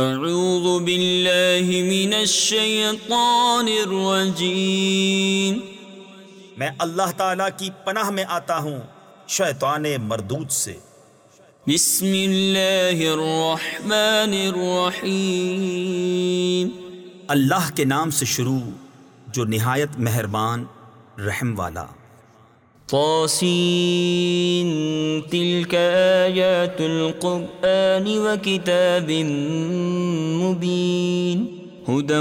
اعوذ باللہ من الشیطان الرجیم میں اللہ تعالی کی پناہ میں آتا ہوں شیطان مردود سے۔ بسم اللہ الرحمن الرحیم. اللہ کے نام سے شروع جو نہایت مہربان رحم والا۔ طاسين. تلك آيات القرآن وكتاب مبين. هدى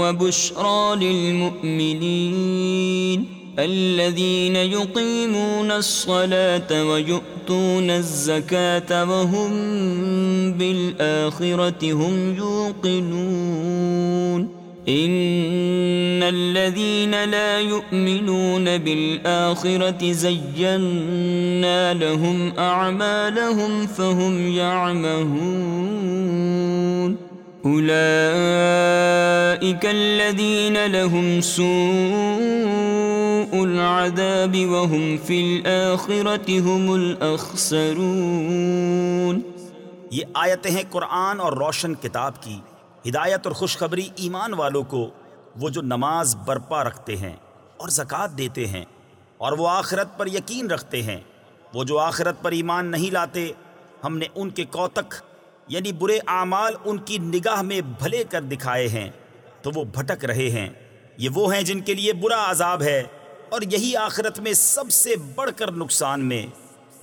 وبشرى للمؤمنين. الذين يقيمون الصلاة ويؤتون الزكاة وهم بالآخرة هم يوقنون. ان الذين لا يؤمنون بالآخرة زينا لهم اعمالهم فهم يعمهون. اولئك الذين لهم سوء العذاب وهم في الآخرة هم الاخسرون یہ آیتیں ہیں قرآن اور روشن کتاب کی۔ ہدایت اور خوشخبری ایمان والوں کو وہ جو نماز برپا رکھتے ہیں اور زکوٰۃ دیتے ہیں اور وہ آخرت پر یقین رکھتے ہیں، وہ جو آخرت پر ایمان نہیں لاتے، ہم نے ان کے کوتک یعنی برے اعمال ان کی نگاہ میں بھلے کر دکھائے ہیں، تو وہ بھٹک رہے ہیں۔ یہ وہ ہیں جن کے لیے برا عذاب ہے اور یہی آخرت میں سب سے بڑھ کر نقصان میں۔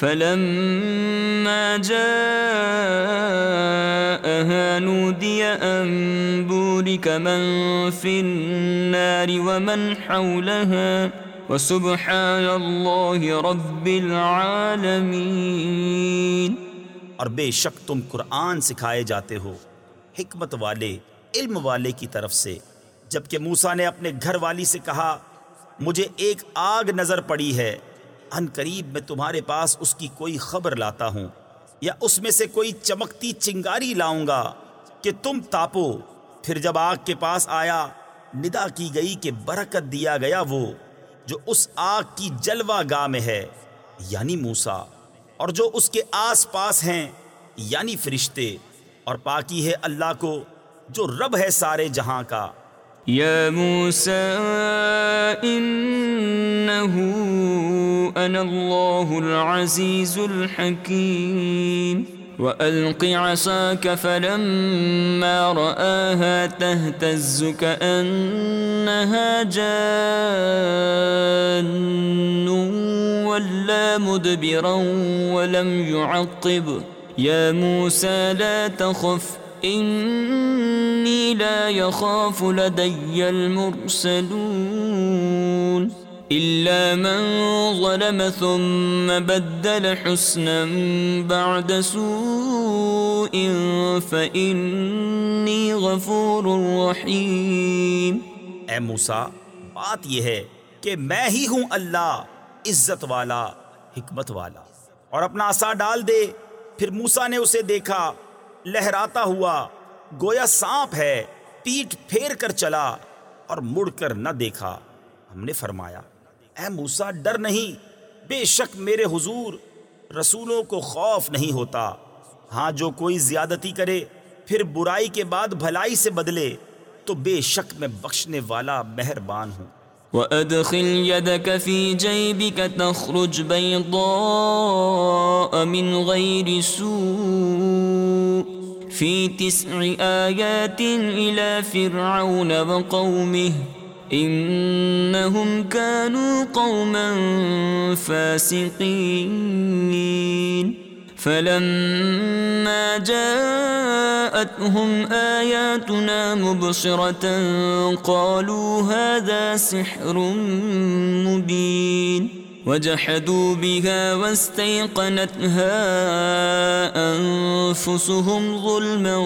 فلما جاءها نودي أن بورك من في النار ومن حولها وسبحان الله رب العالمين. اور بے شک تم قرآن سکھائے جاتے ہو، حکمت والے، علم والے کی طرف سے۔ جبکہ موسا نے اپنے گھر والی سے کہا، مجھے ایک آگ نظر پڑی ہے۔ ان قریب میں تمہارے پاس اس کی کوئی خبر لاتا ہوں، یا اس میں سے کوئی چمکتی چنگاری لاؤں گا کہ تم تاپو۔ پھر جب آگ کے پاس آیا، ندا کی گئی کہ برکت دیا گیا وہ، جو اس آگ کی جلوہ گاہ میں ہے یعنی موسا اور جو اس کے آس پاس ہیں یعنی فرشتے۔ اور پاکی ہے اللہ کو، جو رب ہے سارے جہاں کا۔ يا موسى إنه أنا الله العزيز الحكيم وألق عصاك فلما رآها تهتز كأنها جان ولا مدبرا ولم يعقب يا موسى لا تخف انی لا يخاف لدي المرسلون إلا من ظلم ثم بدل حسنا بعد سوء فإني غفور رحيم اے موسیٰ، بات یہ ہے کہ میں ہی ہوں اللہ، عزت والا، حکمت والا۔ اور اپنا عصا ڈال دے، پھر موسیٰ نے اسے دیکھا۔ لہراتا ہوا، گویا سانپ ہے، پیٹ پھیر کر چلا اور مڑ کر نہ دیکھا۔ ہم نے فرمایا، اے موسا ڈر نہیں، بے شک میرے حضور رسولوں کو خوف نہیں ہوتا۔ ہاں جو کوئی زیادتی کرے، پھر برائی کے بعد بھلائی سے بدلے، تو بے شک میں بخشنے والا مہربان ہوں۔ وَأَدْخِلْ يَدَكَ فِي جَيْبِكَ تَخْرُجْ بَيْضَاءَ مِنْ غَيْرِ سُوءٍ۔ في تسع آيات إلى فرعون وقومه إنهم كانوا قوما فاسقين. فلما جاءتهم آياتنا مبصرة قالوا هذا سحر مبين. وجحدوا بها واستيقنتها أنفسهم ظلما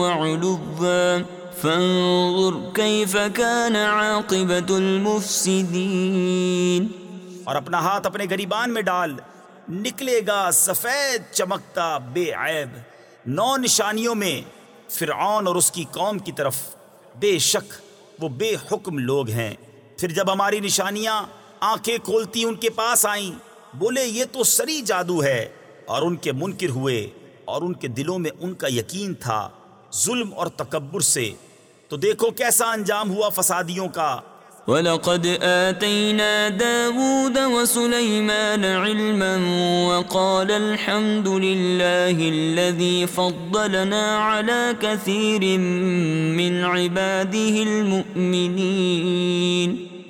وعلوا فانظر كيف كان عاقبة المفسدين اور اپنا ہاتھ اپنے گریبان میں ڈال، نکلے گا سفید چمکتا بے عیب۔ نو نشانیوں میں فرعون اور اس کی قوم کی طرف بے شک وہ بے حکم لوگ ہیں۔ پھر جب ہماری نشانیاں آنکھیں کھولتی ان کے پاس آئیں۔ بولے، یہ تو سری جادو ہے۔ اور ان کے منکر ہوئے۔ اور ان کے دلوں میں ان کا یقین تھا ظلم اور تکبر سے۔ تو دیکھو کیسا انجام ہوا فسادیوں کا۔ وَلَقَدْ آتَيْنَا دَاوُودَ وَسُلَيْمَانَ عِلْمًا وَقَالَ الْحَمْدُ لِلَّهِ الَّذِي فَضَّلَنَا عَلَى كَثِيرٍ مِّنْ عِبَادِهِ الْمُؤْمِنِينَ۔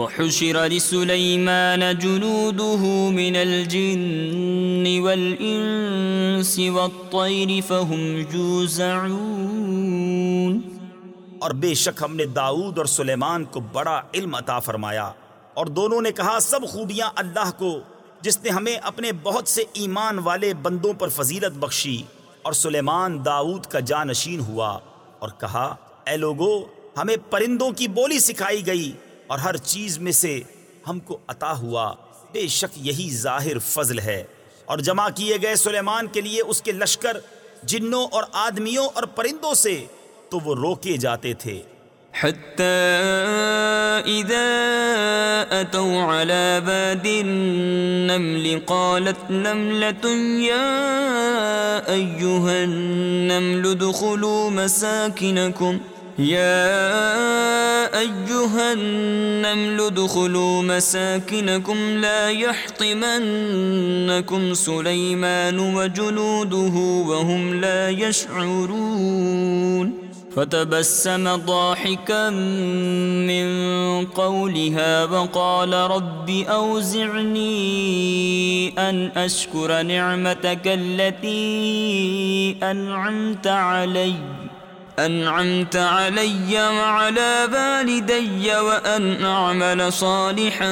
وحشر لسليمان جنوده من الجن والإنس والطير فهم جوزعون اور بے شک ہم نے داؤد اور سلیمان کو بڑا علم عطا فرمایا۔ اور دونوں نے کہا، سب خوبیاں اللہ کو، جس نے ہمیں اپنے بہت سے ایمان والے بندوں پر فضیلت بخشی۔ اور سلیمان داؤد کا جانشین ہوا اور کہا، اے لوگو، ہمیں پرندوں کی بولی سکھائی گئی۔ اور ہر چیز میں سے ہم کو عطا ہوا، بے شک یہی ظاہر فضل ہے۔ اور جمع کیے گئے سلیمان کے لیے اس کے لشکر جنوں اور آدمیوں اور پرندوں سے تو وہ روکے جاتے تھے۔ حتى إذا أتوا على باد النمل قالت نملة يا أيها النمل دخلوا مساكنكم يا أيها النمل ادخلوا مساكنكم لا يحطمنكم سليمان وجنوده وهم لا يشعرون. فتبسم ضاحكا من قولها وقال رب أوزعني أن أشكر نعمتك التي أنعمت عليّ. انعمت علی وعلى والدی وان اعمل صالحا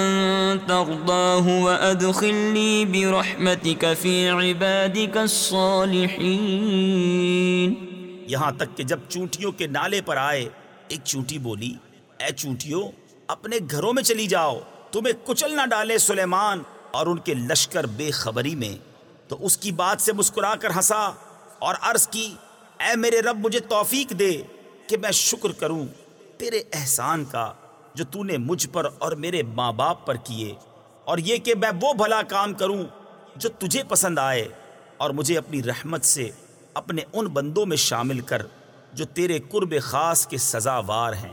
ترضاه وادخلنی برحمتك في عبادك الصالحین یہاں تک کہ جب چونٹیوں کے نالے پر آئے، ایک چونٹی بولی، اے چونٹیوں، اپنے گھروں میں چلی جاؤ، تمہیں کچل نہ ڈالے سلیمان اور ان کے لشکر بے خبری میں۔ تو اس کی بات سے مسکرا کر ہنسا اور عرض کی اے میرے رب، مجھے توفیق دے کہ میں شکر کروں تیرے احسان کا جو تو نے مجھ پر اور میرے ماں باپ پر کیے، اور یہ کہ میں وہ بھلا کام کروں جو تجھے پسند آئے، اور مجھے اپنی رحمت سے اپنے ان بندوں میں شامل کر جو تیرے قرب خاص کے سزاوار ہیں۔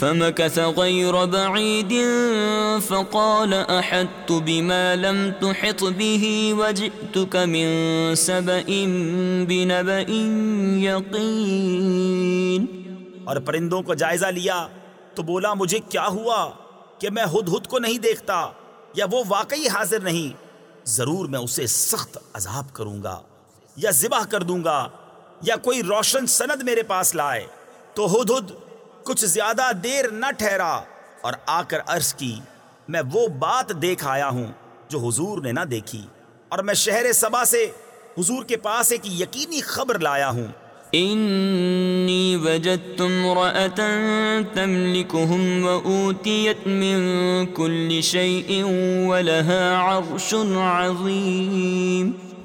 فمكث غير بعيد فقال أحدت بما لم تحط به وجئتك من سبأ بنبأ يقين اور پرندوں کو جائزہ لیا تو بولا مجھے کیا ہوا کہ میں ہد ہد کو نہیں دیکھتا یا وہ واقعی حاضر نہیں؟ ضرور میں اسے سخت عذاب کروں گا یا ذبح کر دوں گا یا کوئی روشن سند میرے پاس لائے تو ہد ہد کچھ زیادہ دیر نہ ٹھہرا اور آ کر عرض کی، میں وہ بات دیکھ آیا ہوں جو حضور نے نہ دیکھی۔ اور میں شہر سبا سے حضور کے پاس ایک یقینی خبر لایا ہوں۔ انی وجدت امرأة تملكهم وأوتيت من كل شيء ولها عرش عظيم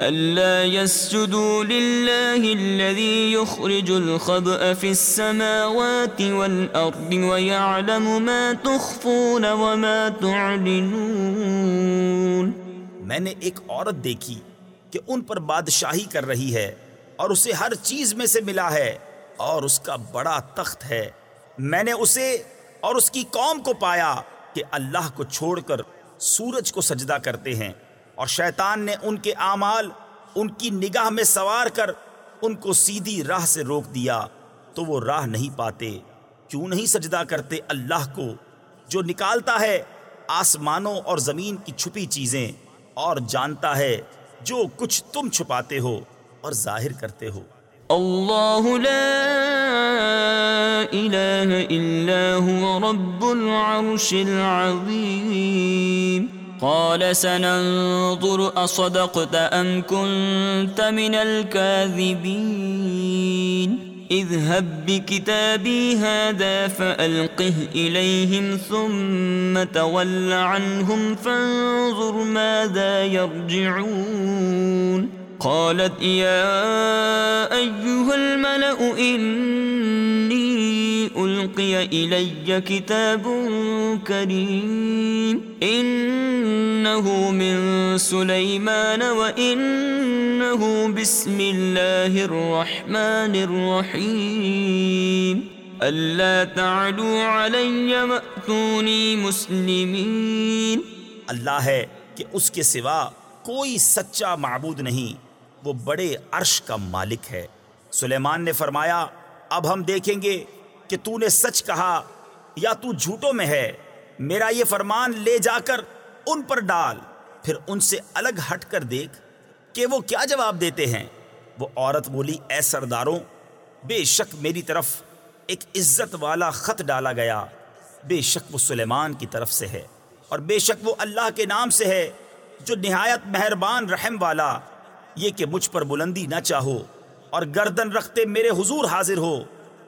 ألا يسجدوا لله الذي يخرج الخبأ في السماوات والأرض ويعلم ما تخفون وما تعلنون میں نے ایک عورت دیکھی کہ ان پر بادشاہی کر رہی ہے اور اسے ہر چیز میں سے ملا ہے اور اس کا بڑا تخت ہے۔ میں نے اسے اور اس کی قوم کو پایا کہ اللہ کو چھوڑ کر سورج کو سجدہ کرتے ہیں۔ اور شیطان نے ان کے اعمال ان کی نگاہ میں سوار کر ان کو سیدھی راہ سے روک دیا، تو وہ راہ نہیں پاتے۔ کیوں نہیں سجدہ کرتے اللہ کو، جو نکالتا ہے آسمانوں اور زمین کی چھپی چیزیں، اور جانتا ہے جو کچھ تم چھپاتے ہو اور ظاہر کرتے ہو۔ اللہ لا الہ الا رب العرش العظیم۔ قال سننظر، أصدقت أم كنت من الكاذبين؟ اذهب بكتابي هذا فألقه إليهم ثم تول عنهم فانظر ماذا يرجعون. قالت، يا أيها الملأ، إني ألقي إلي كتاب كريم. إنه من سليمان وإنه بسم الله الرحمن الرحيم. ألا تعلوا علي وأتوني مسلمين. اللہ ہے کہ اس کے سوا کوئی سچا معبود نہیں، وہ بڑے عرش کا مالک ہے۔ سلیمان نے فرمایا، اب ہم دیکھیں گے کہ تو نے سچ کہا یا تو جھوٹوں میں ہے، میرا یہ فرمان لے جا کر ان پر ڈال، پھر ان سے الگ ہٹ کر دیکھ کہ وہ کیا جواب دیتے ہیں۔ وہ عورت بولی، اے سرداروں، بے شک میری طرف ایک عزت والا خط ڈالا گیا۔ بے شک وہ سلیمان کی طرف سے ہے اور بے شک وہ اللہ کے نام سے ہے، جو نہایت مہربان رحم والا۔ یہ کہ مجھ پر بلندی نہ چاہو اور گردن رکھتے میرے حضور حاضر ہو۔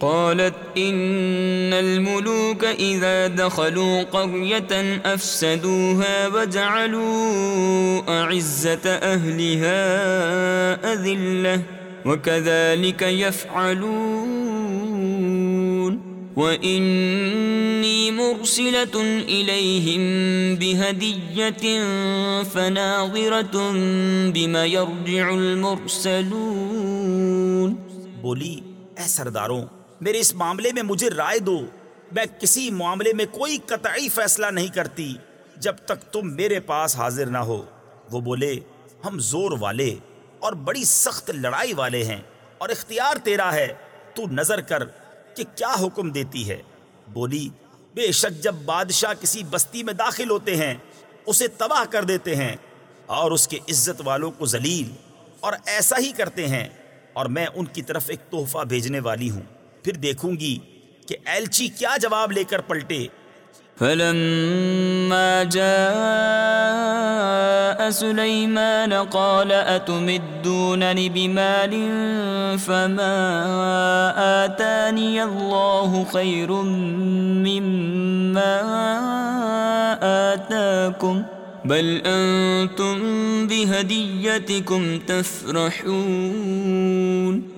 قالت إن الملوك إذا دخلوا قرية أفسدوها وجعلوا أعزة أهلها أذلة وكذلك يفعلون وإني مرسلة إليهم بهدية فناظرة بما يرجع المرسلون بولی، اے سرداروں میرے اس معاملے میں مجھے رائے دو۔ میں کسی معاملے میں کوئی قطعی فیصلہ نہیں کرتی جب تک تم میرے پاس حاضر نہ ہو۔ وہ بولے، ہم زور والے اور بڑی سخت لڑائی والے ہیں اور اختیار تیرا ہے۔ تو نظر کر کہ کیا حکم دیتی ہے۔ بولی، بے شک جب بادشاہ کسی بستی میں داخل ہوتے ہیں، اسے تباہ کر دیتے ہیں اور اس کے عزت والوں کو ذلیل اور ایسا ہی کرتے ہیں۔ اور میں ان کی طرف ایک تحفہ بھیجنے والی ہوں۔ پھر دیکھوں گی کہ ایلچی کیا جواب لے کر پلٹے۔ فلما جاء سليمان قال أتمدونني بمال فما آتاني الله خير مما آتاكم بل أنتم بهديتكم تفرحون۔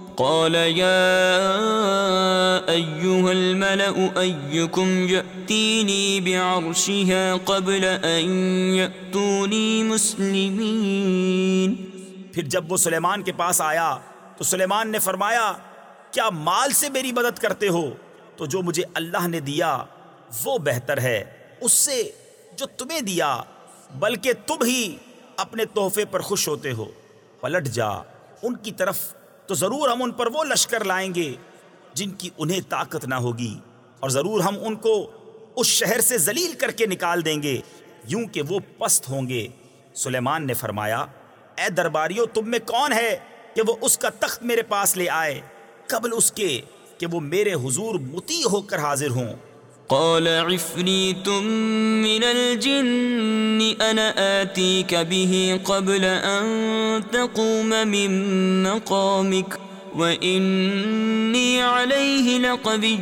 قال يا أيها الملأ أيكم يأتيني بعرشها قبل أن يأتوني مسلمين پھر جب وہ سلیمان کے پاس آیا تو سلیمان نے فرمایا، کیا مال سے میری مدد کرتے ہو؟ تو جو مجھے اللہ نے دیا، وہ بہتر ہے۔ اس سے جو تمہیں دیا، بلکہ تم ہی اپنے تحفے پر خوش ہوتے ہو۔ پلٹ جا، ان کی طرف تو ضرور ہم ان پر وہ لشکر لائیں گے جن کی انہیں طاقت نہ ہوگی۔ اور ضرور ہم ان کو اس شہر سے ذلیل کر کے نکال دیں گے، یوں کہ وہ پست ہوں گے۔ سلیمان نے فرمایا، اے درباریوں تم میں کون ہے کہ وہ اس کا تخت میرے پاس لے آئے؟ قبل اس کے کہ وہ میرے حضور متی ہو کر حاضر ہوں۔ قال عفريت من الجن أنا آتيك به قبل أن تقوم من مقامك وإني عليه لقبي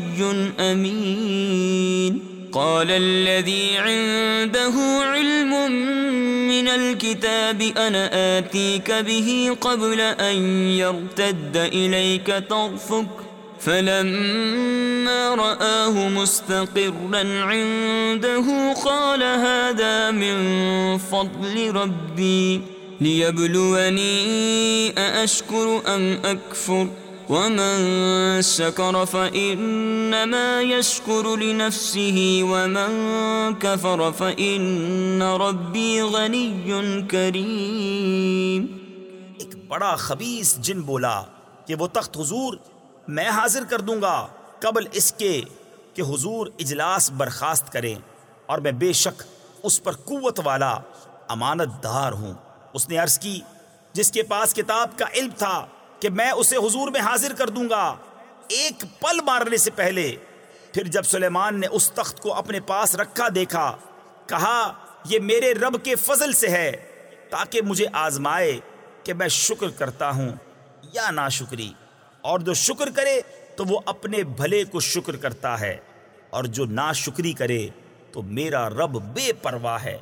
أمين. قال الذي عنده علم من الكتاب أنا آتيك به قبل أن يرتد إليك طرفك فلما رآه مستقرا عنده قال هذا من فضل ربي ليبلوني أأشكر أم أكفر ومن شكر فإنما يشكر لنفسه ومن كفر فإن ربي غني كريم ایک بڑا خبیص جن بولا کہ وہ تخت حضور میں حاضر کر دوں گا قبل اس کے کہ حضور اجلاس برخاست کریں اور میں بے شک اس پر قوت والا امانت دار ہوں۔ اس نے عرض کی، جس کے پاس کتاب کا علم تھا کہ میں اسے حضور میں حاضر کر دوں گا، ایک پل مارنے سے پہلے پھر جب سلیمان نے اس تخت کو اپنے پاس رکھا، دیکھا، کہا، یہ میرے رب کے فضل سے ہے، تاکہ مجھے آزمائے کہ میں شکر کرتا ہوں یا ناشکری۔ اور جو شکر کرے تو وہ اپنے بھلے کو شکر کرتا ہے، اور جو نا شکری کرے تو میرا رب بے پرواہ ہے،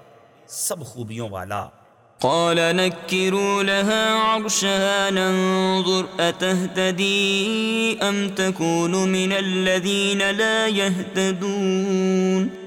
سب خوبیوں والا۔ قال نكروا لها عرشها، ننظر أتهتدي أم تكون من الذين لا يهتدون؟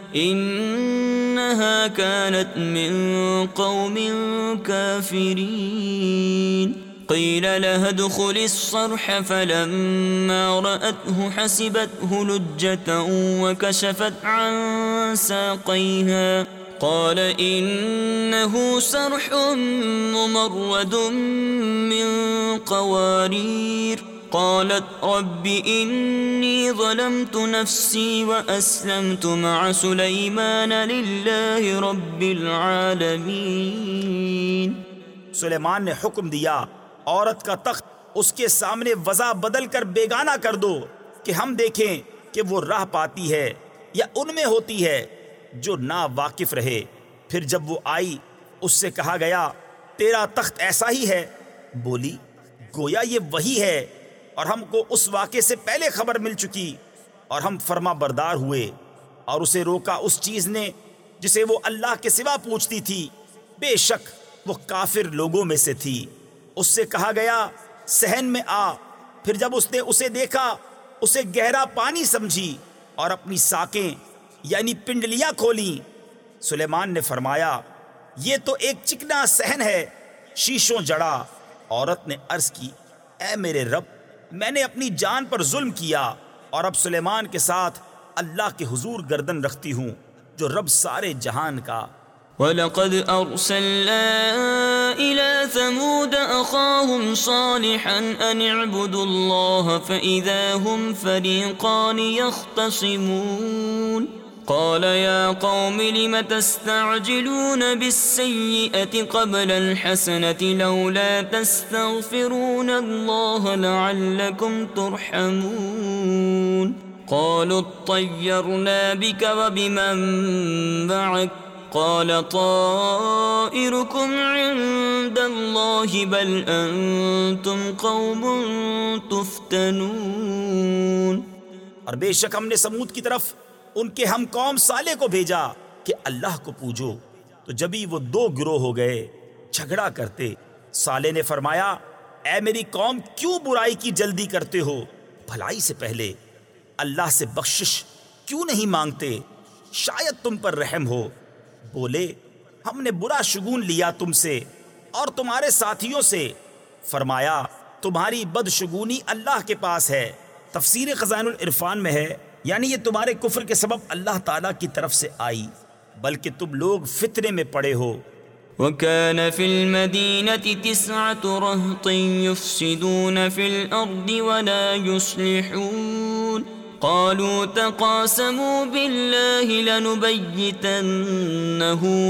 انها كانت من قوم كافرين. قيل لها ادخل الصرح، فلما رأته حسبته لجة وكشفت عن ساقيها. قال إنه صرح ممرد من قوارير. قالت رب انی ظلمت نفسی واسلمت مع سلیمان للہ رب العالمین سلیمان نے حکم دیا، عورت کا تخت اس کے سامنے وضع بدل کر بیگانہ کر دو کہ ہم دیکھیں کہ وہ راہ پاتی ہے یا ان میں ہوتی ہے جو نا واقف رہے۔ پھر جب وہ آئی، اس سے کہا گیا، تیرا تخت ایسا ہی ہے۔ بولی، گویا یہ وہی ہے۔ اور ہم کو اس واقعے سے پہلے خبر مل چکی اور ہم فرما بردار ہوئے اور اسے روکا اس چیز نے جسے وہ اللہ کے سوا پوچھتی تھی۔ بے شک وہ کافر لوگوں میں سے تھی۔ اس سے کہا گیا، سہن میں آ۔ پھر جب اس نے اسے دیکھا، اسے گہرا پانی سمجھی اور اپنی ساکیں یعنی پنڈلیاں کھولی سلیمان نے فرمایا، یہ تو ایک چکنا سہن ہے، شیشوں جڑا۔ عورت نے عرض کی، اے میرے رب میں نے اپنی جان پر ظلم کیا اور اب سلیمان کے ساتھ اللہ کے حضور گردن رکھتی ہوں، جو رب سارے جہان کا۔ وَلَقَدْ أَرْسَلْنَا إِلَى ثَمُودَ أَخَاهُمْ صَالِحًا أَنِ اعْبُدُوا اللَّهَ فَإِذَا هُمْ فَرِيقَانِ يَخْتَصِمُونَ قال يا قوم لم تستعجلون بالسيئة قبل الحسنة لولا تستغفرون الله لعلكم ترحمون؟ قالوا اطيرنا بك وبمن معك. قال طائركم عند الله بل أنتم قوم تفتنون. اور بے شک ہم نے سمود کی طرف ان کے ہم قوم سالے کو بھیجا کہ اللہ کو پوجو۔ تو جبھی وہ دو گروہ ہو گئے، جھگڑا کرتے سالے نے فرمایا، اے میری قوم، کیوں برائی کی جلدی کرتے ہو؟ بھلائی سے پہلے اللہ سے بخشش کیوں نہیں مانگتے؟ شاید تم پر رحم ہو۔ بولے، ہم نے برا شگون لیا تم سے اور تمہارے ساتھیوں سے۔ فرمایا، تمہاری بدشگونی اللہ کے پاس ہے۔ تفسیر خزان العرفان میں ہے۔ یعنی یہ تمہارے کفر کے سبب اللہ تعالیٰ کی طرف سے آئی، بلکہ تم لوگ فطرے میں پڑے ہو۔ وكان في المدينة تسعة رهط يفسدون في الأرض ولا يصلحون۔ قالوا تقاسموا بالله لنبيتنه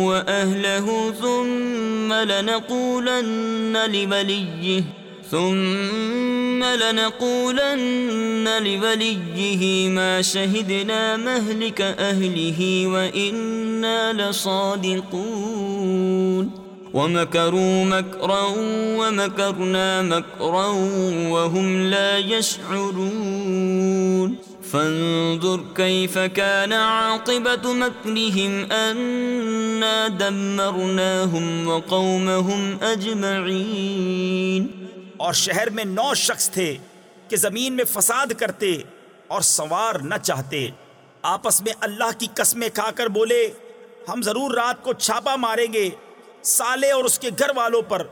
وأهله ثم لنقولن لوليه۔ ثم لنقولن لوليه ما شهدنا مهلك أهله وإنا لصادقون. ومكروا مكرا ومكرنا مكرا وهم لا يشعرون. فانظر كيف كان عاقبة مكرهم أنا دمرناهم وقومهم أجمعين. اور شہر میں نو شخص تھے کہ زمین میں فساد کرتے اور سوار نہ چاہتے۔ آپس میں اللہ کی قسمیں کھا کر بولے، ہم ضرور رات کو چھاپا ماریں گے، سالے اور اس کے گھر والوں پر۔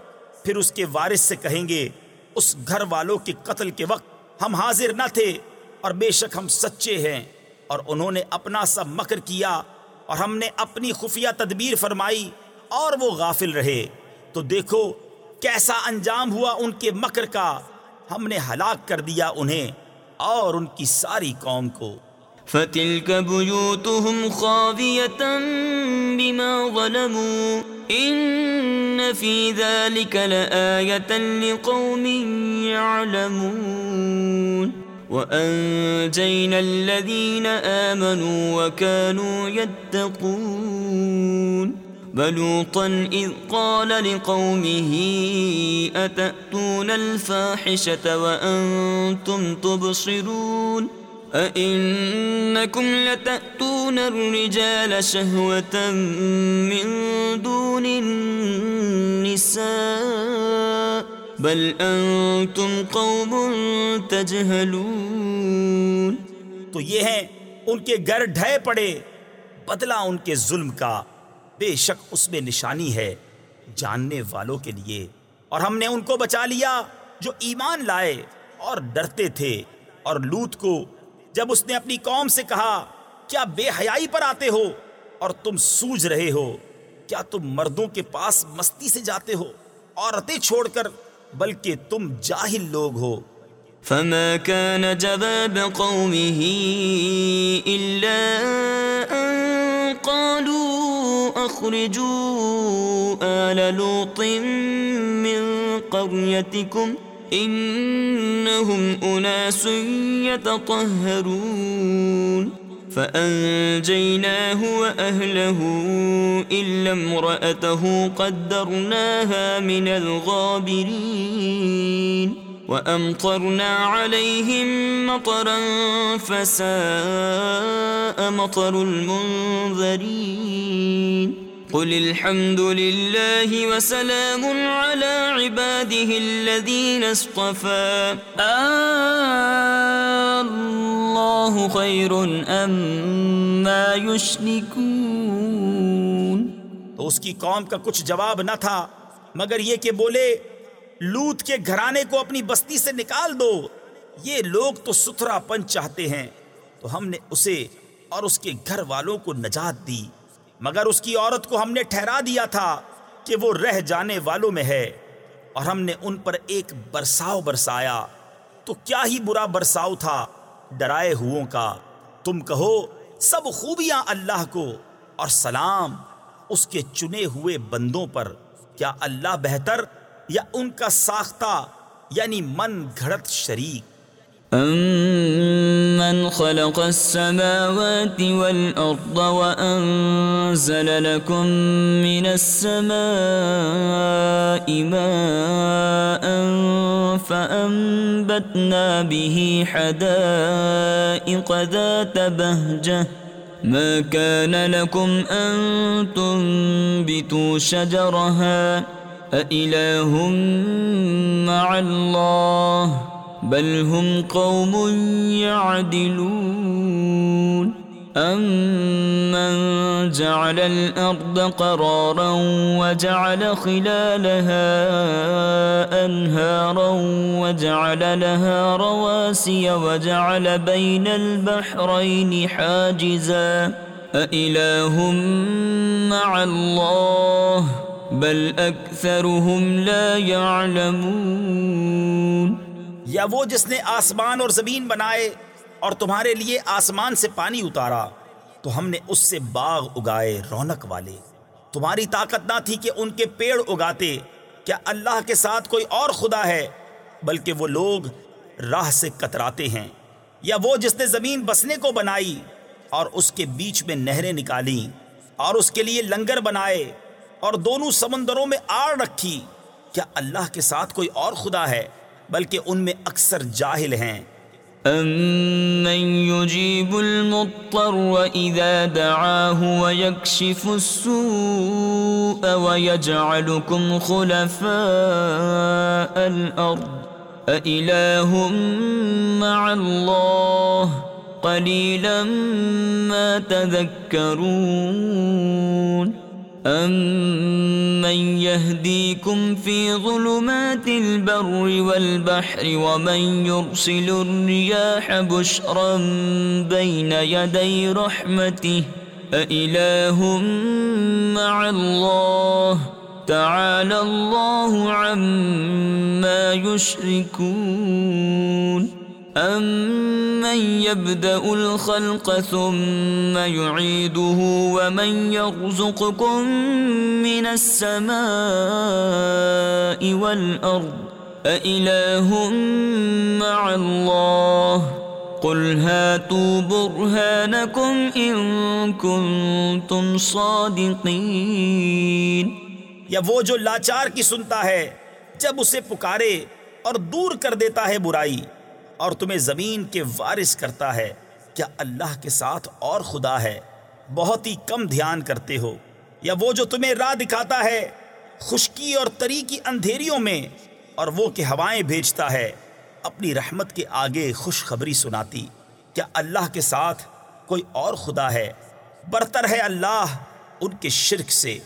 پھر اس کے وارث سے کہیں گے، اس گھر والوں کے قتل کے وقت ہم حاضر نہ تھے اور بے شک ہم سچے ہیں۔ اور انہوں نے اپنا سب مکر کیا اور ہم نے اپنی خفیہ تدبیر فرمائی اور وہ غافل رہے۔ تو دیکھو کیسا انجام ہوا ان کے مکر کا؟ ہم نے ہلاک کر دیا انہیں اور ان کی ساری قوم کو۔ فتلك بيوتهم خاوية بما ظلموا۔ إن في ذلك لآية لقوم يعلمون وأنجينا الذين آمنوا وكانوا يتقون بلوطا إذ قال لقومه أتأتون الفاحشة وأنتم تبصرون أئنكم لتأتون الرجال شهوة من دون النساء بل أنتم قوم تجهلون تو یہ ہیں ان کے گھر ڈھے پڑے، بدلہ ان کے ظلم کا۔ بے شک اس میں نشانی ہے، جاننے والوں کے لیے۔ اور ہم نے ان کو بچا لیا جو ایمان لائے اور ڈرتے تھے۔ اور لوت کو جب اس نے اپنی قوم سے کہا، کیا بے حیائی پر آتے ہو؟ اور تم سوج رہے ہو؟ کیا تم مردوں کے پاس مستی سے جاتے ہو؟ عورتیں چھوڑ کر، بلکہ تم جاہل لوگ ہو۔ فما كان جواب قومه إلا أن قالوا أخرجوا آل لوط من قريتكم إنهم أناس يتطهرون فأنجيناه وأهله إلا امرأته قدرناها من الغابرين وأمطرنا عليهم مطرا فساء مطر المنذرين قل الحمد لله وسلام على عباده الذين اصطفى الله خير أما يشركون تو اس کی قوم کا کچھ جواب نہ تھا، مگر یہ کہ بولے لوت کے گھرانے کو اپنی بستی سے نکال دو۔ یہ لوگ تو ستھرا پن چاہتے ہیں۔ تو ہم نے اسے اور اس کے گھر والوں کو نجات دی۔ مگر اس کی عورت کو ہم نے ٹھہرا دیا تھا کہ وہ رہ جانے والوں میں ہے۔ اور ہم نے ان پر ایک برساؤ برسایا۔ تو کیا ہی برا برساؤ تھا ڈرائے ہوں کا۔ تم کہو، سب خوبیاں اللہ کو۔ اور سلام اس کے چنے ہوئے بندوں پر۔ کیا اللہ بہتر یا ان کا ساختہ یعنی من گھڑت شریک۔ أَمَّنْ خَلَقَ السَّمَاوَاتِ وَالْأَرْضَ وَأَنزَلَ لَكُم مِّنَ السَّمَاءِ مَاءً فَأَنبَتْنَا بِهِ حَدَائِقَ ذَاتَ بَهْجَةٍ۔ ما كان لكم أن تنبتوا شجرها۔ أإله مع الله بل هم قوم يعدلون أمن جعل الأرض قرارا وجعل خلالها أنهارا وجعل لها رواسي وجعل بين البحرين حاجزا أإله مع الله بل أكثرهم لا يعلمون یا وہ جس نے آسمان اور زمین بنائے اور تمہارے لیے آسمان سے پانی اتارا، تو ہم نے اس سے باغ اگائے رونق والے۔ تمہاری طاقت نہ تھی کہ ان کے پیڑ اگاتے۔ کیا اللہ کے ساتھ کوئی اور خدا ہے؟ بلکہ وہ لوگ راہ سے کتراتے ہیں۔ یا وہ جس نے زمین بسنے کو بنائی اور اس کے بیچ میں نہریں نکالی اور اس کے لیے لنگر بنائے۔ اور دونوں سمندروں میں آڑ رکھی۔ کیا اللہ کے ساتھ کوئی اور خدا ہے؟ بلکہ ان میں اکثر جاہل ہیں۔ أَمَّن يُجِيبُ الْمُضْطَرَّ إِذَا دَعَاهُ وَيَكْشِفُ السُّوءَ وَيَجْعَلُكُمْ خُلَفَاءَ الْأَرْضِ أَإِلَٰهٌ مَّعَ اللَّهِ قَلِيلًا مَّا تَذَكَّرُونَ أَمَّن يَهْدِيكُمْ فِي ظُلُمَاتِ الْبَرِّ وَالْبَحْرِ وَمَن يُرْسِلُ الرِّيَاحَ بُشْرًا بَيْنَ يَدَيْ رَحْمَتِهِ أَإِلَٰهٌ مَّعَ اللَّهِ تَعَالَى اللَّهُ عَمَّا يُشْرِكُونَ أَمَّن يَبْدَأُ الْخَلْقَ ثُمَّ يُعِيدُهُ وَمَن يَرْزُقُكُم مِّنَ السَّمَاءِ وَالْأَرْضِ أَإِلَٰهٌ مَّعَ اللَّهِ قُلْ هَاتُوا بُرْهَانَكُمْ إِن كُنتُمْ صَادِقِينَ یا وہ جو لاچار کی سنتا ہے جب اسے پکارے اور دور کر دیتا ہے برائی اور تمہیں زمین کے وارث کرتا ہے۔ کیا اللہ کے ساتھ اور خدا ہے؟ بہت ہی کم دھیان کرتے ہو۔ یا وہ جو تمہیں راہ دکھاتا ہے، خشکی اور تری کی اندھیریوں میں، اور وہ کہ ہوائیں بھیجتا ہے۔ اپنی رحمت کے آگے خوشخبری سناتی۔ کیا اللہ کے ساتھ کوئی اور خدا ہے؟ برتر ہے اللہ ان کے شرک سے۔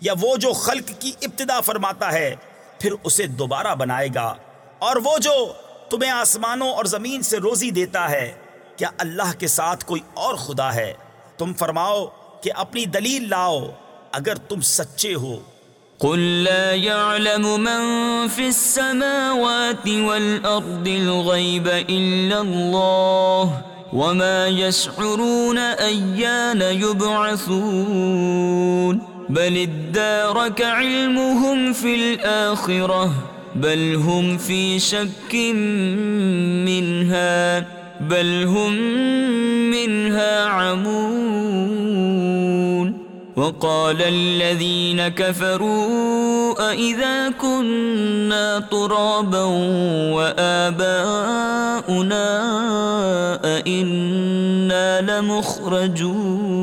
یا وہ جو خلق کی ابتدا فرماتا ہے، پھر اسے دوبارہ بنائے گا۔ اور وہ جو تمہیں آسمانوں اور زمین سے روزی دیتا ہے۔ کیا اللہ کے ساتھ کوئی اور خدا ہے؟ تم فرماؤ کہ اپنی دلیل لاؤ، اگر تم سچے ہو۔ قل لا يعلم من في السماوات والأرض الغيب إلا الله وما يشعرون أيان يبعثون بل ادارك علمهم في الآخرة بل هم في شك منها بل هم منها عمون۔ وقال الذين كفروا أئذا كنا ترابا وآباؤنا أئنا لمخرجون۔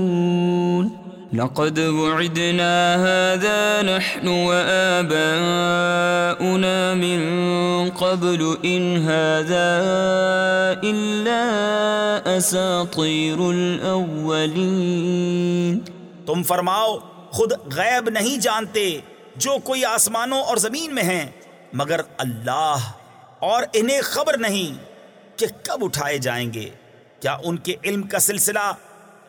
لقد وعدنا هذا نحن وآباؤنا من قبل إن هذا إلا أساطير الأولين. تم فرماؤ، خود غیب نہیں جانتے جو کوئی آسمانوں اور زمین میں ہیں، مگر اللہ اور انہیں خبر نہیں کہ کب اٹھائے جائیں گے۔ کیا ان کے علم کا سلسلہ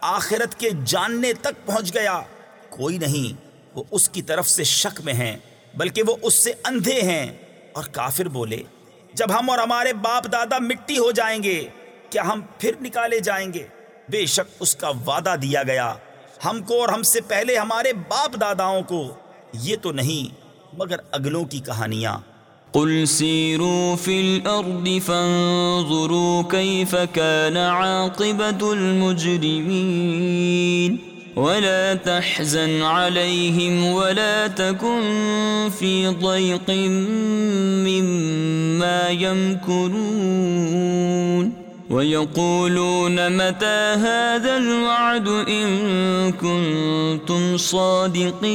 آخرت کے جاننے تک پہنچ گیا۔ کوئی نہیں، وہ اس کی طرف سے شک میں ہیں، بلکہ وہ اس سے اندھے ہیں۔ اور کافر بولے، جب ہم اور ہمارے باپ دادا مٹی ہو جائیں گے، کیا ہم پھر نکالے جائیں گے؟ بے شک اس کا وعدہ دیا گیا۔ ہم کو اور ہم سے پہلے ہمارے باپ داداؤں کو۔ یہ تو نہیں، مگر اگلوں کی کہانیاں۔ قل سيروا في الأرض فانظروا كيف كان عاقبة المجرمين. ولا تحزن عليهم ولا تكن في ضيق مما يمكرون. ويقولون متى هذا الوعد إن كنتم صادقين.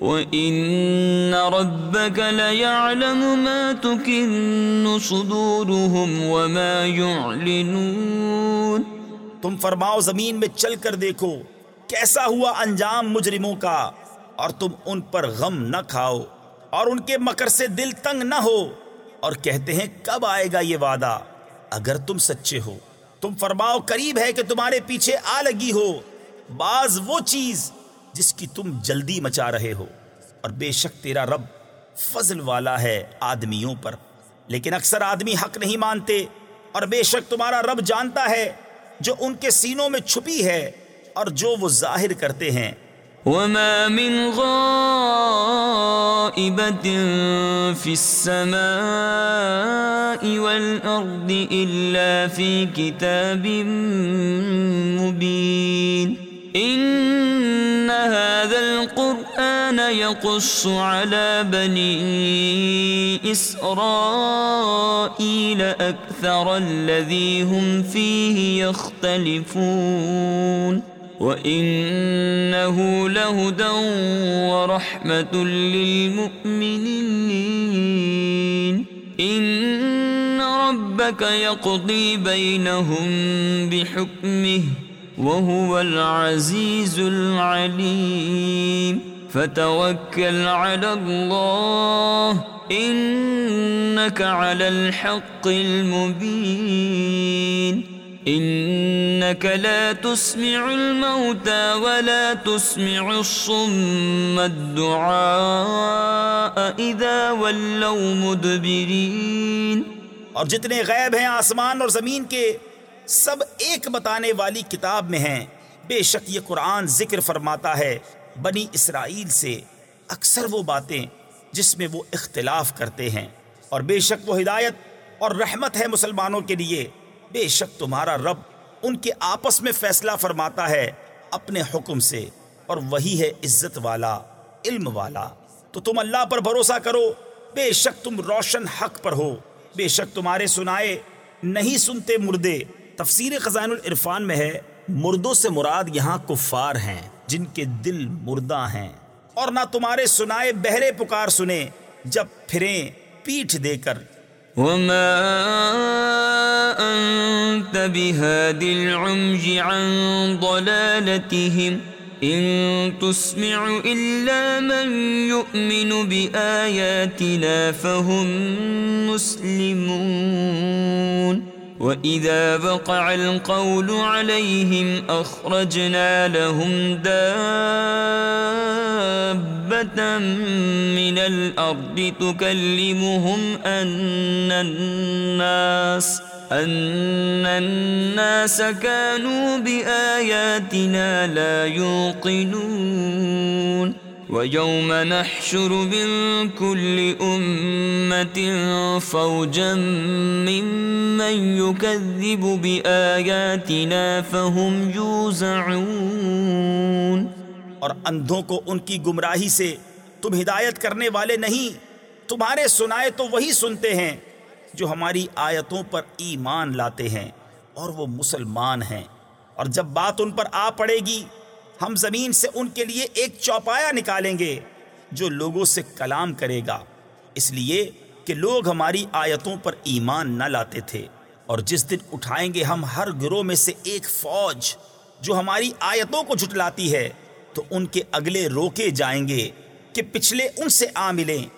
وَإِنَّ رَبَّكَ لَيَعْلَمُ مَا تُكِنُّ صُدُورُهُمْ وَمَا يُعْلِنُونَ تم فرماؤ زمین میں چل کر دیکھو، کیسا ہوا انجام مجرموں کا؟ اور تم ان پر غم نہ کھاؤ، اور ان کے مکر سے دل تنگ نہ ہو۔ اور کہتے ہیں، کب آئے گا یہ وعدہ؟ اگر تم سچے ہو۔ تم فرماؤ، قریب ہے کہ تمہارے پیچھے آ لگی ہو۔ بعض وہ چیز جس کی تم جلدی مچا رہے ہو۔ اور بے شک تیرا رب فضل والا ہے آدمیوں پر۔ لیکن اکثر آدمی حق نہیں مانتے۔ اور بے شک تمہارا رب جانتا ہے جو ان کے سینوں میں چھپی ہے اور جو وہ ظاہر کرتے ہیں۔ وما من غائبة في السماء والأرض إلا في كتاب مبين إن هذا القرآن يقص على بني إسرائيل أكثر الذي هم فيه يختلفون وَإِنَّهُ لَهُدًى وَرَحْمَةٌ لِّلْمُؤْمِنِينَ إِنَّ رَبَّكَ يَقْضِي بَيْنَهُم بِحُكْمِهِ وَهُوَ الْعَزِيزُ الْعَلِيمُ. فَتَوَكَّلْ عَلَى اللَّهِ إِنَّكَ عَلَى الْحَقِّ الْمُبِينِ. انك لا تسمع الموتى ولا تسمع الصم الدعاء اذا ولوا مدبرين. اور جتنے غیب ہیں آسمان اور زمین کے سب ایک بتانے والی کتاب میں ہیں۔ بے شک یہ قرآن ذکر فرماتا ہے بنی اسرائیل سے۔ اکثر وہ باتیں جس میں وہ اختلاف کرتے ہیں۔ اور بے شک وہ ہدایت اور رحمت ہے مسلمانوں کے لیے۔ بے شک تمہارا رب ان کے آپس میں فیصلہ فرماتا ہے اپنے حکم سے۔ اور وہی ہے عزت والا، علم والا۔ تو تم اللہ پر بھروسہ کرو۔ بے شک تم روشن حق پر ہو۔ بے شک تمہارے سنائے نہیں سنتے مردے۔ تفسیر خزان العرفان میں ہے، مردوں سے مراد یہاں کفار ہیں، جن کے دل مردہ ہیں۔ اور نہ تمہارے سنائے بہرے پکار سنے جب پھریں پیٹھ دے کر۔ وما أنت بهاد العمج عن ضلالتهم إن تسمع إلا من يؤمن بآياتنا فهم مسلمون وَإِذَا بَقَعَ الْقَوْلُ عَلَيْهِمْ أَخْرَجْنَا لَهُمْ دَابَّةً مِّنَ الْأَرْضِ تُكَلِّمُهُمْ أَنَّ النَّاسَ أَنَّ النَّاسَ كَانُوا بِآيَاتِنَا لَا يُوقِنُونَ وَيَوْمَ نَحْشُرُ مِن كُلِّ أُمَّةٍ فَوْجًا مِّمَّن يُكَذِّبُ بِآيَاتِنَا فَهُمْ يُوزَعُونَ اور اندھوں کو ان کی گمراہی سے تم ہدایت کرنے والے نہیں، تمہارے سنائے تو وہی سنتے ہیں جو ہماری آیتوں پر ایمان لاتے ہیں اور وہ مسلمان ہیں۔ اور جب بات ان پر آ پڑے گی ہم زمین سے ان کے لیے ایک چوپایا نکالیں گے جو لوگوں سے کلام کرے گا۔ اس لیے کہ لوگ ہماری آیتوں پر ایمان نہ لاتے تھے۔ اور جس دن اٹھائیں گے ہم ہر گروہ میں سے ایک فوج جو ہماری آیتوں کو جھٹلاتی ہے، تو ان کے اگلے روکے جائیں گے کہ پچھلے ان سے آ ملیں۔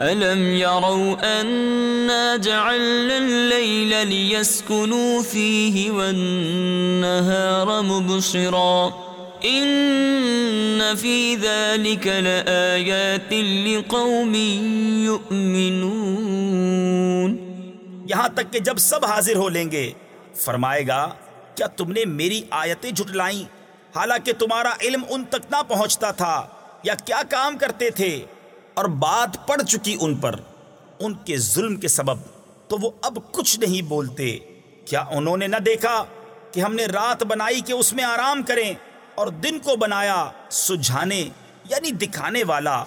ألم يروا أنا جعلنا الليل ليسكنوا فيه والنهار مبصرا إن في ذلك لآيات لقوم يؤمنون یہاں تک کہ جب سب حاضر ہو لیں گے، فرمائے گا، کیا تم نے میری آیتیں جھٹلائیں حالانکہ تمہارا علم ان تک نہ پہنچتا تھا، یا کیا کام کرتے تھے؟ اور بات پڑ چکی ان پر، ان کے ظلم کے سبب۔ تو وہ اب کچھ نہیں بولتے۔ کیا انہوں نے نہ دیکھا کہ ہم نے رات بنائی کہ اس میں آرام کریں اور دن کو بنایا سجھانے یعنی دکھانے والا؟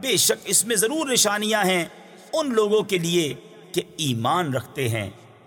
بے شک اس میں ضرور نشانیاں ہیں ان لوگوں کے لیے کہ ایمان رکھتے ہیں۔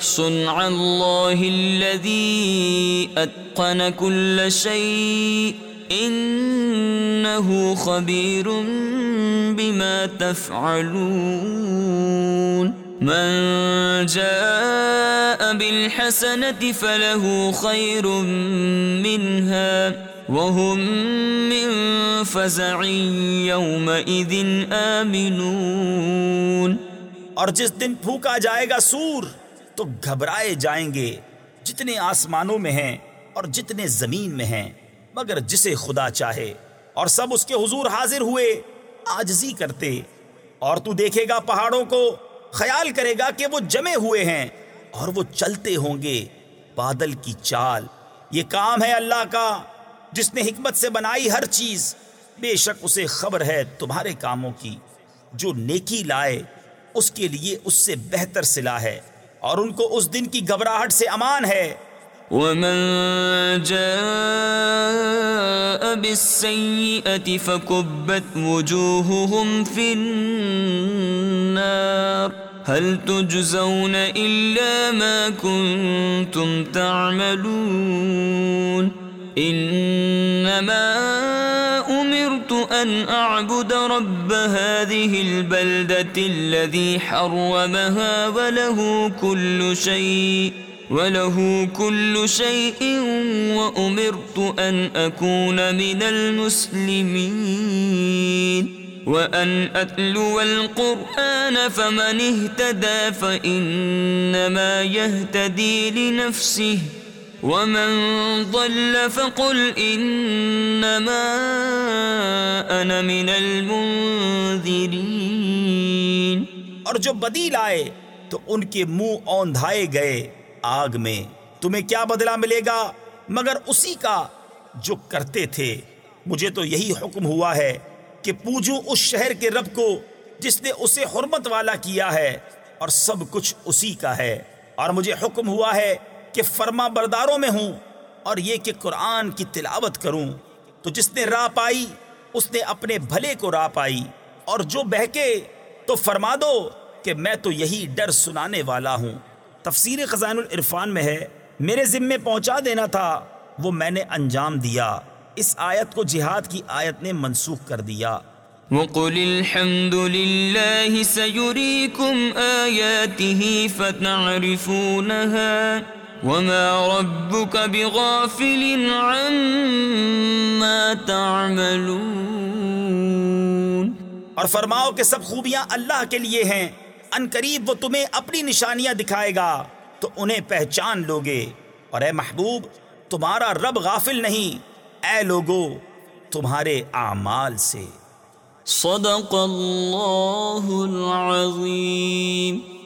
صنع الله الذي أتقن كل شيء إنه خبير بما تفعلون من جاء بالحسنة فله خير منها وهم من فزع يومئذ آمنون اور جس دن پھوکا جائے گا سور تو گھبرائے جائیں گے جتنے آسمانوں میں ہیں اور جتنے زمین میں ہیں، مگر جسے خدا چاہے۔ اور سب اس کے حضور حاضر ہوئے، آجزی کرتے۔ اور تو دیکھے گا پہاڑوں کو، خیال کرے گا کہ وہ جمے ہوئے ہیں۔ اور وہ چلتے ہوں گے بادل کی چال۔ یہ کام ہے اللہ کا، جس نے حکمت سے بنائی ہر چیز۔ بے شک اسے خبر ہے تمہارے کاموں کی۔ جو نیکی لائے، اس کے لیے اس سے بہتر صلاح ہے۔ اور ان کو اس دن کی گھبراہٹ سے امان ہے۔ ومن جاء بالسيئة فكبت وجوههم في النار هل تجزون إلا ما كنتم تعملون إنما أمرت أن أعبد رب هذه البلدة الذي حرمها وله كل شيء، وله كل شيء، وأمرت أن أكون من المسلمين، وأن أتلو القرآن فمن اهتدى فإنما يهتدي لنفسه ومن ضل فقل انما انا من المنذرين اور جو بدی لائے تو ان کے منہ اوندھائے گئے آگ میں۔ تمہیں کیا بدلہ ملے گا؟ مگر اسی کا جو کرتے تھے۔ مجھے تو یہی حکم ہوا ہے کہ پوجوں اس شہر کے رب کو جس نے اسے حرمت والا کیا ہے اور سب کچھ اسی کا ہے۔ اور مجھے حکم ہوا ہے کہ فرما برداروں میں ہوں اور یہ کہ قرآن کی تلاوت کروں۔ تو جس نے راہ پائی، اس نے اپنے بھلے کو راہ پائی۔ اور جو بہکے، تو فرما دو کہ میں تو یہی ڈر سنانے والا ہوں۔ تفسیر خزان العرفان میں ہے، میرے ذمے پہنچا دینا تھا، وہ میں نے انجام دیا۔ اس آیت کو جہاد کی آیت نے منسوخ کر دیا۔ وقل الحمد لله سيريكم آياته فتعرفونها۔ وما ربك بغافل عما تعملون اور فرماؤ کہ سب خوبیاں اللہ کے لیے ہیں۔ ان قریب وہ تمہیں اپنی نشانیاں دکھائے گا۔ تو انہیں پہچان لوگے۔ اور اے محبوب تمہارا رب غافل نہیں۔ اے لوگو تمہارے اعمال سے۔ صدق اللہ العظیم۔